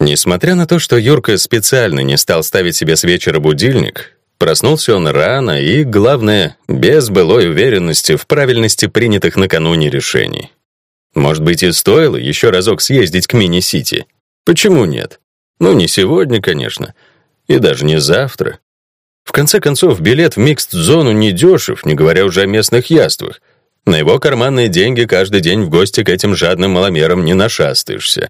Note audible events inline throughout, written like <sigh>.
Несмотря на то, что Юрка специально не стал ставить себе с вечера будильник, проснулся он рано и, главное, без былой уверенности в правильности принятых накануне решений. Может быть, и стоило еще разок съездить к мини-сити. Почему нет? Ну, не сегодня, конечно, и даже не завтра. В конце концов, билет в микст-зону не дешев, не говоря уже о местных яствах. На его карманные деньги каждый день в гости к этим жадным маломерам не нашастаешься.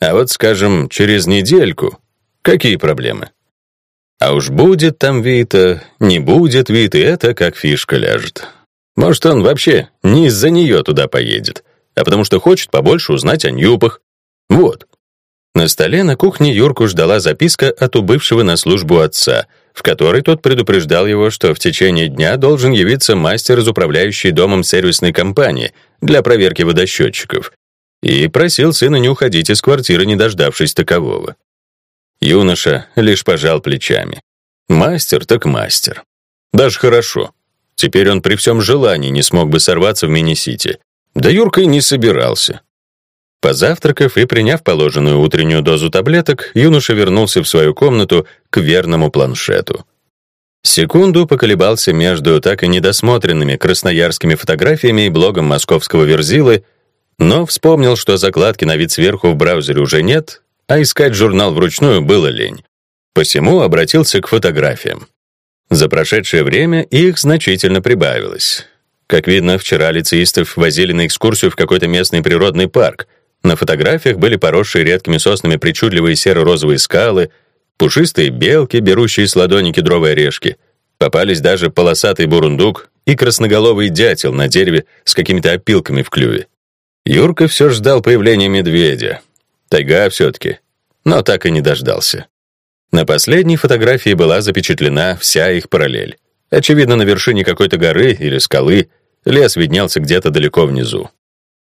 А вот, скажем, через недельку какие проблемы? А уж будет там Вита, не будет Виты, это как фишка ляжет. Может, он вообще не из-за нее туда поедет, а потому что хочет побольше узнать о Ньюпах. Вот. На столе на кухне Юрку ждала записка от убывшего на службу отца, в которой тот предупреждал его, что в течение дня должен явиться мастер из управляющей домом сервисной компании для проверки водосчетчиков, и просил сына не уходить из квартиры, не дождавшись такового. Юноша лишь пожал плечами. Мастер так мастер. Даже хорошо. Теперь он при всем желании не смог бы сорваться в мини-сити. Да Юрка и не собирался. Позавтракав и приняв положенную утреннюю дозу таблеток, юноша вернулся в свою комнату к верному планшету. Секунду поколебался между так и недосмотренными красноярскими фотографиями и блогом московского Верзилы, но вспомнил, что закладки на вид сверху в браузере уже нет, а искать журнал вручную было лень. Посему обратился к фотографиям. За прошедшее время их значительно прибавилось. Как видно, вчера лицеистов возили на экскурсию в какой-то местный природный парк. На фотографиях были поросшие редкими соснами причудливые серо-розовые скалы, пушистые белки, берущие с ладони кедровые орешки. Попались даже полосатый бурундук и красноголовый дятел на дереве с какими-то опилками в клюве. Юрка все ждал появления медведя. Тайга все-таки. Но так и не дождался. На последней фотографии была запечатлена вся их параллель. Очевидно, на вершине какой-то горы или скалы лес виднелся где-то далеко внизу.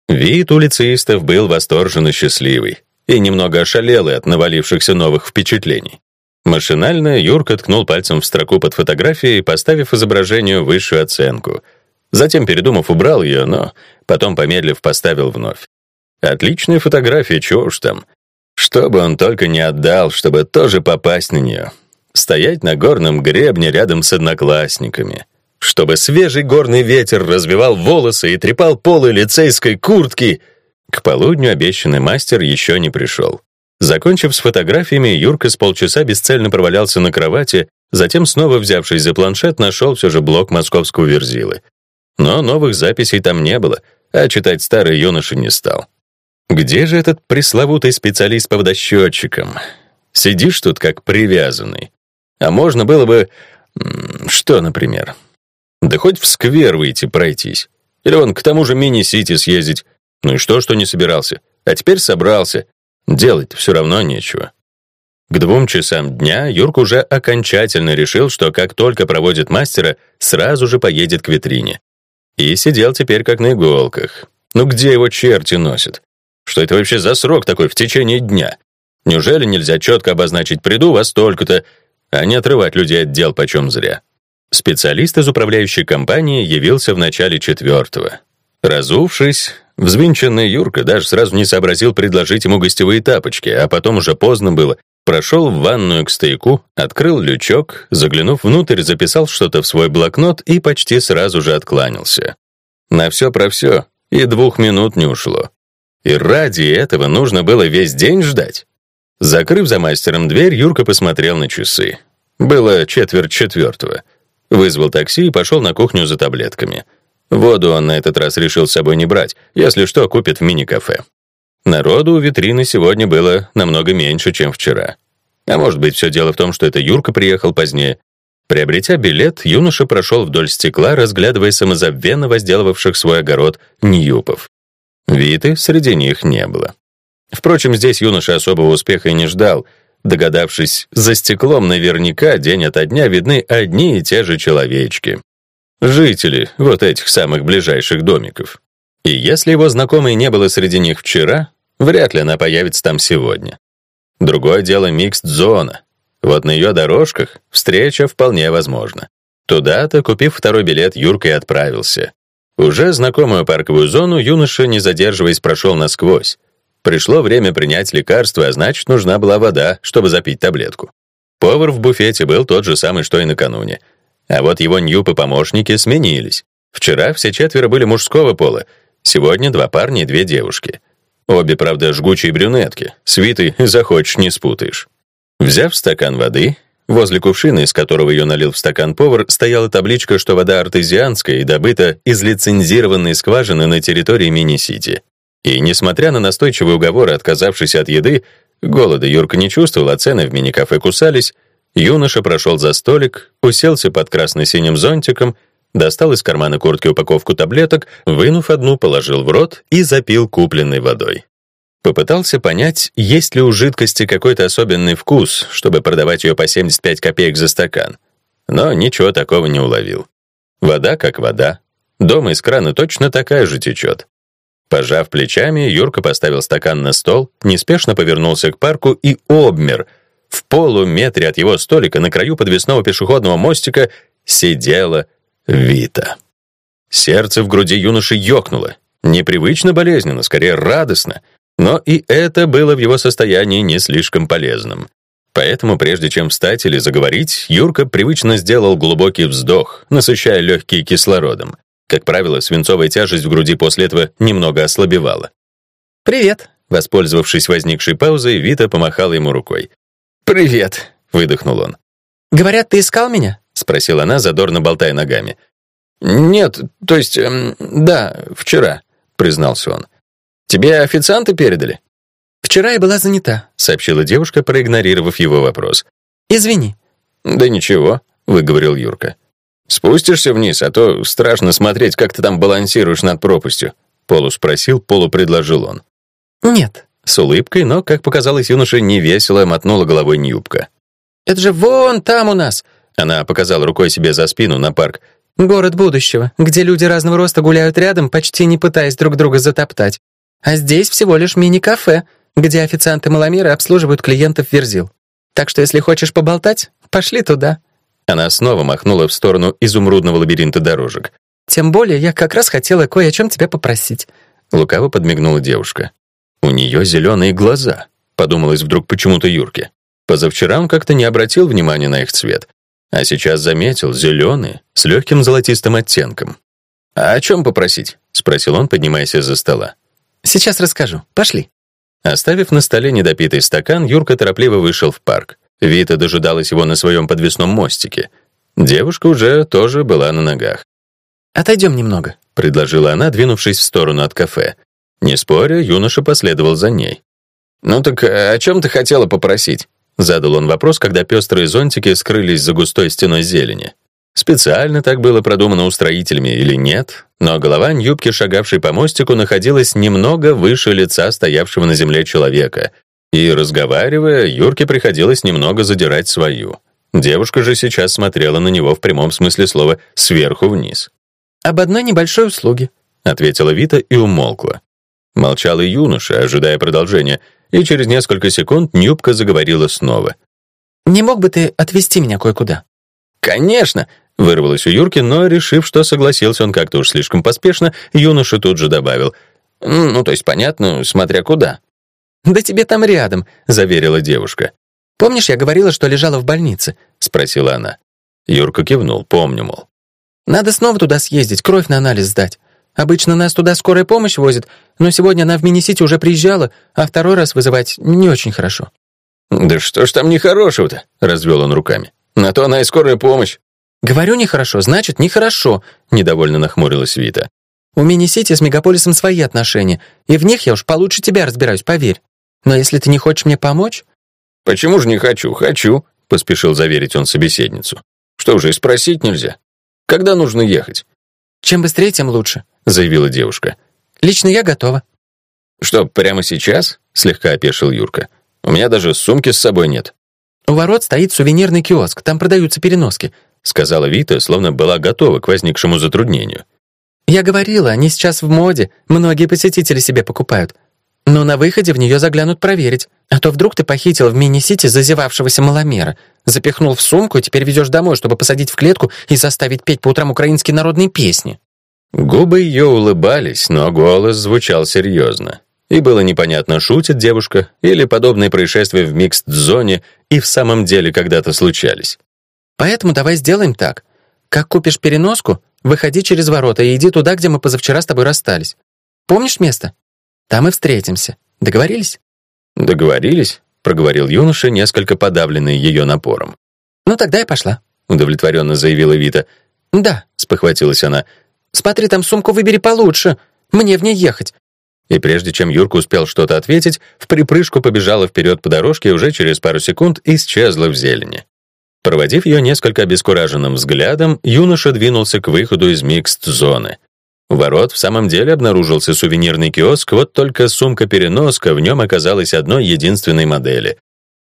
Вид у лицеистов был восторженно счастливый и немного ошалелый от навалившихся новых впечатлений. Машинально Юрка ткнул пальцем в строку под фотографией, поставив изображению высшую оценку — Затем, передумав, убрал ее, но потом, помедлив, поставил вновь. Отличная фотография, чего уж там. Что бы он только не отдал, чтобы тоже попасть на нее. Стоять на горном гребне рядом с одноклассниками. Чтобы свежий горный ветер развивал волосы и трепал полы лицейской куртки. К полудню обещанный мастер еще не пришел. Закончив с фотографиями, Юрка с полчаса бесцельно провалялся на кровати, затем, снова взявшись за планшет, нашел все же блок московского верзилы. Но новых записей там не было, а читать старый юноша не стал. Где же этот пресловутый специалист по водосчетчикам? Сидишь тут как привязанный. А можно было бы... Что, например? Да хоть в сквер выйти пройтись. Или вон к тому же мини-сити съездить. Ну и что, что не собирался? А теперь собрался. делать все равно нечего. К двум часам дня Юрк уже окончательно решил, что как только проводит мастера, сразу же поедет к витрине. И сидел теперь как на иголках. Ну где его черти носят? Что это вообще за срок такой в течение дня? Неужели нельзя четко обозначить «приду во столько-то», а не отрывать людей от дел почем зря? Специалист из управляющей компании явился в начале четвертого. Разувшись, взвинченный Юрка даже сразу не сообразил предложить ему гостевые тапочки, а потом уже поздно было, Прошел в ванную к стояку, открыл лючок, заглянув внутрь, записал что-то в свой блокнот и почти сразу же откланялся. На все про все и двух минут не ушло. И ради этого нужно было весь день ждать. Закрыв за мастером дверь, Юрка посмотрел на часы. Было четверть четвертого. Вызвал такси и пошел на кухню за таблетками. Воду он на этот раз решил с собой не брать, если что, купит в мини-кафе. Народу у витрины сегодня было намного меньше, чем вчера. А может быть, все дело в том, что это Юрка приехал позднее. Приобретя билет, юноша прошел вдоль стекла, разглядывая самозабвенно возделывавших свой огород Ньюпов. Виты среди них не было. Впрочем, здесь юноша особого успеха и не ждал, догадавшись, за стеклом наверняка день ото дня видны одни и те же человечки. Жители вот этих самых ближайших домиков. И если его знакомой не было среди них вчера, Вряд ли она появится там сегодня. Другое дело микст-зона. Вот на ее дорожках встреча вполне возможна. Туда-то, купив второй билет, Юрка и отправился. Уже знакомую парковую зону юноша, не задерживаясь, прошел насквозь. Пришло время принять лекарство, а значит, нужна была вода, чтобы запить таблетку. Повар в буфете был тот же самый, что и накануне. А вот его ньюпы-помощники сменились. Вчера все четверо были мужского пола, сегодня два парня и две девушки. Обе, правда, жгучие брюнетки. Свиты <laughs> захочешь, не спутаешь. Взяв стакан воды, возле кувшина, из которого ее налил в стакан повар, стояла табличка, что вода артезианская и добыта из лицензированной скважины на территории мини-сити. И, несмотря на настойчивые уговоры, отказавшись от еды, голода Юрка не чувствовал, а цены в мини-кафе кусались, юноша прошел за столик, уселся под красно-синим зонтиком, достал из кармана куртки упаковку таблеток, вынув одну, положил в рот и запил купленной водой. Попытался понять, есть ли у жидкости какой-то особенный вкус, чтобы продавать ее по 75 копеек за стакан. Но ничего такого не уловил. Вода как вода. Дома из крана точно такая же течет. Пожав плечами, Юрка поставил стакан на стол, неспешно повернулся к парку и обмер. В полуметре от его столика на краю подвесного пешеходного мостика сидела Вита. Сердце в груди юноши ёкнуло. Непривычно болезненно, скорее радостно. Но и это было в его состоянии не слишком полезным. Поэтому, прежде чем встать или заговорить, Юрка привычно сделал глубокий вздох, насыщая легкие кислородом. Как правило, свинцовая тяжесть в груди после этого немного ослабевала. «Привет!» Воспользовавшись возникшей паузой, Вита помахала ему рукой. «Привет!» — выдохнул он. «Говорят, ты искал меня?» — спросила она, задорно болтая ногами. «Нет, то есть, эм, да, вчера», — признался он. «Тебе официанты передали?» «Вчера я была занята», — сообщила девушка, проигнорировав его вопрос. «Извини». «Да ничего», — выговорил Юрка. «Спустишься вниз, а то страшно смотреть, как ты там балансируешь над пропастью», — Полу спросил, Полу предложил он. «Нет». С улыбкой, но, как показалось юноше, невесело мотнула головой Нюбка. «Это же вон там у нас!» Она показала рукой себе за спину на парк. «Город будущего, где люди разного роста гуляют рядом, почти не пытаясь друг друга затоптать. А здесь всего лишь мини-кафе, где официанты-маломеры обслуживают клиентов Верзил. Так что если хочешь поболтать, пошли туда». Она снова махнула в сторону изумрудного лабиринта дорожек. «Тем более я как раз хотела кое о чем тебя попросить». Лукаво подмигнула девушка. «У нее зеленые глаза», — подумалось вдруг почему-то Юрке. Позавчера он как-то не обратил внимания на их цвет, а сейчас заметил зеленые с легким золотистым оттенком. «А о чем попросить?» — спросил он, поднимаясь из-за стола. «Сейчас расскажу. Пошли». Оставив на столе недопитый стакан, Юрка торопливо вышел в парк. Вита дожидалась его на своем подвесном мостике. Девушка уже тоже была на ногах. «Отойдем немного», — предложила она, двинувшись в сторону от кафе. Не споря, юноша последовал за ней. «Ну так э, о чем ты хотела попросить?» Задал он вопрос, когда пестрые зонтики скрылись за густой стеной зелени. Специально так было продумано устроителями или нет, но голова Ньюбки, шагавшей по мостику, находилась немного выше лица стоявшего на земле человека, и, разговаривая, Юрке приходилось немного задирать свою. Девушка же сейчас смотрела на него в прямом смысле слова сверху вниз. «Об одной небольшой услуге», — ответила Вита и умолкла. Молчал и юноша, ожидая продолжения, и через несколько секунд Нюбка заговорила снова. «Не мог бы ты отвезти меня кое-куда?» «Конечно!» — вырвалось у Юрки, но, решив, что согласился он как-то уж слишком поспешно, юноша тут же добавил. «Ну, то есть, понятно, смотря куда». «Да тебе там рядом», — заверила девушка. «Помнишь, я говорила, что лежала в больнице?» — спросила она. Юрка кивнул, помню, мол. «Надо снова туда съездить, кровь на анализ сдать. Обычно нас туда скорая помощь возит, но сегодня она в Мини-Сити уже приезжала, а второй раз вызывать не очень хорошо». «Да что ж там нехорошего-то?» — развел он руками. «На то она и скорая помощь». «Говорю нехорошо, значит, нехорошо», — недовольно нахмурилась Вита. «У Мини-Сити с Мегаполисом свои отношения, и в них я уж получше тебя разбираюсь, поверь. Но если ты не хочешь мне помочь...» «Почему же не хочу? Хочу», — поспешил заверить он собеседницу. «Что уже и спросить нельзя. Когда нужно ехать?» «Чем быстрее, тем лучше», — заявила девушка. «Лично я готова». «Что, прямо сейчас?» — слегка опешил Юрка. «У меня даже сумки с собой нет». «У ворот стоит сувенирный киоск, там продаются переноски», — сказала Вита, словно была готова к возникшему затруднению. «Я говорила, они сейчас в моде, многие посетители себе покупают. Но на выходе в нее заглянут проверить. А то вдруг ты похитил в мини-сити зазевавшегося маломера, запихнул в сумку и теперь везешь домой, чтобы посадить в клетку и заставить петь по утрам украинские народные песни». Губы ее улыбались, но голос звучал серьезно. И было непонятно, шутит девушка, или подобные происшествия в микст-зоне и в самом деле когда-то случались. Поэтому давай сделаем так. Как купишь переноску, выходи через ворота и иди туда, где мы позавчера с тобой расстались. Помнишь место? Там и встретимся. Договорились? Договорились, проговорил юноша, несколько подавленный ее напором. Ну тогда я пошла, удовлетворенно заявила Вита. Да, спохватилась она. Смотри, там сумку выбери получше. Мне в ней ехать. И прежде чем Юрка успел что-то ответить, в припрыжку побежала вперед по дорожке и уже через пару секунд исчезла в зелени. Проводив ее несколько обескураженным взглядом, юноша двинулся к выходу из микст-зоны. У ворот в самом деле обнаружился сувенирный киоск, вот только сумка-переноска в нем оказалась одной единственной модели.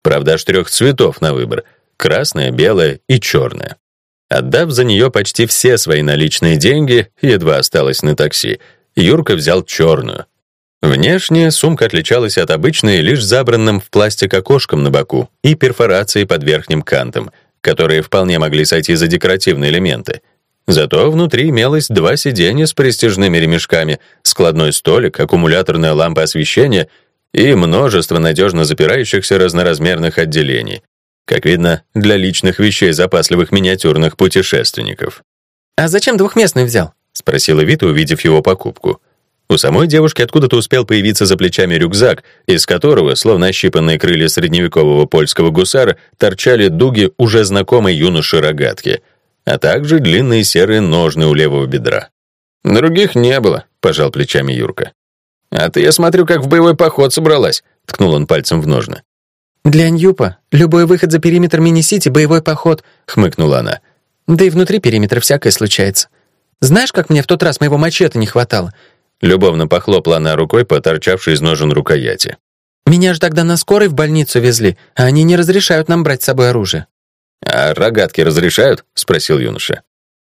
Правда, аж трех цветов на выбор — красная, белая и черная. Отдав за нее почти все свои наличные деньги, едва осталось на такси, Юрка взял черную. Внешне сумка отличалась от обычной лишь забранным в пластик окошком на боку и перфорацией под верхним кантом, которые вполне могли сойти за декоративные элементы. Зато внутри имелось два сиденья с престижными ремешками, складной столик, аккумуляторная лампа освещения и множество надежно запирающихся разноразмерных отделений. Как видно, для личных вещей запасливых миниатюрных путешественников. «А зачем двухместный взял?» — спросила Вита, увидев его покупку. У самой девушки откуда-то успел появиться за плечами рюкзак, из которого, словно ощипанные крылья средневекового польского гусара, торчали дуги уже знакомой юноши рогатки, а также длинные серые ножны у левого бедра. «Других не было», — пожал плечами Юрка. «А ты, я смотрю, как в боевой поход собралась», — ткнул он пальцем в ножны. «Для Ньюпа любой выход за периметр мини-сити — боевой поход», — хмыкнула она. «Да и внутри периметра всякое случается. Знаешь, как мне в тот раз моего мачете не хватало? Любовно похлопала она рукой по торчавшей из ножен рукояти. «Меня же тогда на скорой в больницу везли, а они не разрешают нам брать с собой оружие». «А рогатки разрешают?» — спросил юноша.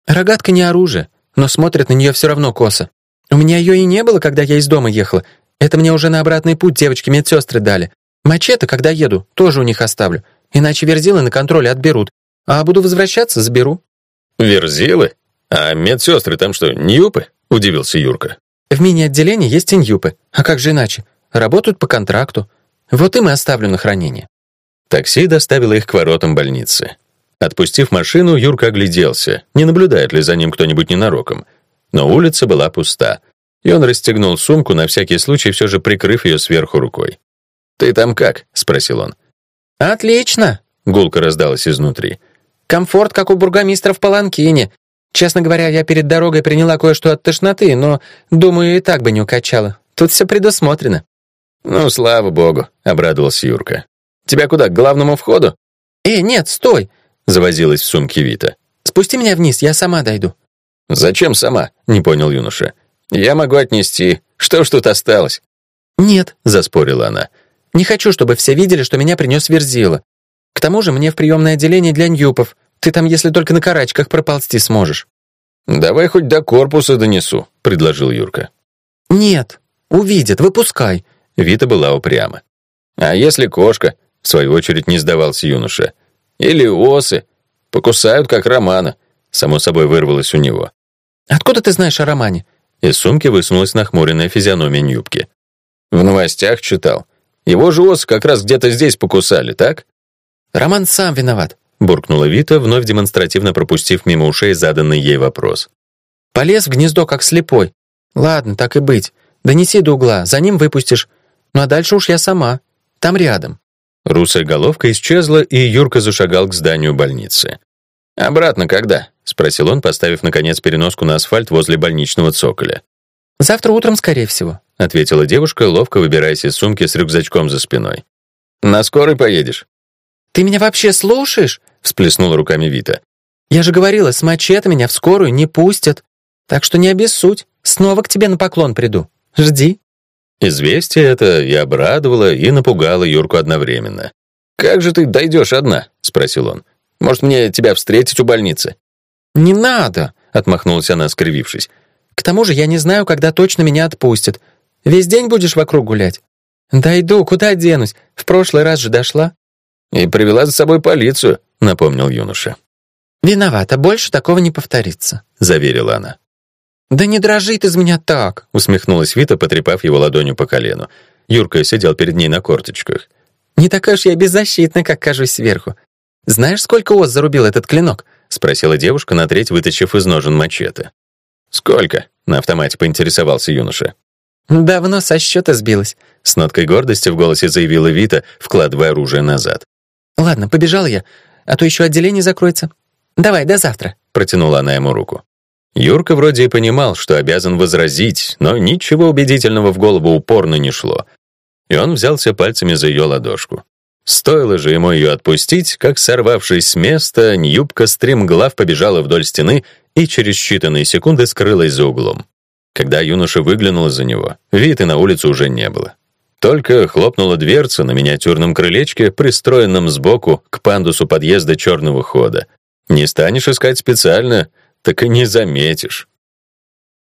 «Рогатка не оружие, но смотрят на нее все равно косо. У меня ее и не было, когда я из дома ехала. Это мне уже на обратный путь девочки-медсестры дали. Мачете, когда еду, тоже у них оставлю. Иначе верзилы на контроле отберут. А буду возвращаться, заберу». «Верзилы? А медсестры там что, ньюпы?» — удивился Юрка. В мини-отделении есть иньюпы. А как же иначе? Работают по контракту. Вот им и оставлю на хранение». Такси доставило их к воротам больницы. Отпустив машину, Юрка огляделся, не наблюдает ли за ним кто-нибудь ненароком. Но улица была пуста, и он расстегнул сумку, на всякий случай все же прикрыв ее сверху рукой. «Ты там как?» — спросил он. «Отлично!» — гулко раздалась изнутри. «Комфорт, как у бургомистра в Паланкине. Честно говоря, я перед дорогой приняла кое-что от тошноты, но, думаю, и так бы не укачала. Тут все предусмотрено». «Ну, слава богу», — обрадовался Юрка. «Тебя куда, к главному входу?» «Э, нет, стой!» — завозилась в сумке Вита. «Спусти меня вниз, я сама дойду». «Зачем сама?» — не понял юноша. «Я могу отнести. Что ж тут осталось?» «Нет», — заспорила она. «Не хочу, чтобы все видели, что меня принес Верзила. К тому же мне в приемное отделение для ньюпов. Ты там, если только на карачках проползти сможешь». «Давай хоть до корпуса донесу», — предложил Юрка. «Нет, увидят, выпускай». Вита была упряма. «А если кошка?» — в свою очередь не сдавался юноша. «Или осы? Покусают, как Романа». Само собой вырвалось у него. «Откуда ты знаешь о Романе?» Из сумки высунулась нахмуренная физиономия Нюбки. «В новостях читал. Его же осы как раз где-то здесь покусали, так?» «Роман сам виноват буркнула Вита, вновь демонстративно пропустив мимо ушей заданный ей вопрос. «Полез в гнездо, как слепой. Ладно, так и быть. Донеси до угла, за ним выпустишь. Ну а дальше уж я сама. Там рядом». Русая головка исчезла, и Юрка зашагал к зданию больницы. «Обратно когда?» — спросил он, поставив, наконец, переноску на асфальт возле больничного цоколя. «Завтра утром, скорее всего», — ответила девушка, ловко выбираясь из сумки с рюкзачком за спиной. «На скорой поедешь?» «Ты меня вообще слушаешь?» — всплеснула руками Вита. «Я же говорила, с мачете меня в скорую не пустят. Так что не обессудь, снова к тебе на поклон приду. Жди». Известие это и обрадовало, и напугало Юрку одновременно. «Как же ты дойдешь одна?» — спросил он. «Может, мне тебя встретить у больницы?» «Не надо», — отмахнулась она, скривившись. «К тому же я не знаю, когда точно меня отпустят. Весь день будешь вокруг гулять?» «Дойду, куда денусь? В прошлый раз же дошла». «И привела за собой полицию», — напомнил юноша. «Виновата, больше такого не повторится», — заверила она. «Да не дрожит из меня так!» — усмехнулась Вита, потрепав его ладонью по колену. Юрка сидел перед ней на корточках. «Не такая уж я беззащитна, как кажусь сверху. Знаешь, сколько ос зарубил этот клинок?» — спросила девушка, на треть вытащив из ножен мачете. «Сколько?» — на автомате поинтересовался юноша. «Давно со счета сбилась», — с ноткой гордости в голосе заявила Вита, вкладывая оружие назад. «Ладно, побежал я, а то еще отделение закроется. Давай, до завтра», — протянула она ему руку. Юрка вроде и понимал, что обязан возразить, но ничего убедительного в голову упорно не шло. И он взялся пальцами за ее ладошку. Стоило же ему ее отпустить, как, сорвавшись с места, юбка стремглав побежала вдоль стены и через считанные секунды скрылась за углом. Когда юноша выглянул из-за него, вид и на улицу уже не было. Только хлопнула дверца на миниатюрном крылечке, пристроенном сбоку к пандусу подъезда черного хода. Не станешь искать специально, так и не заметишь.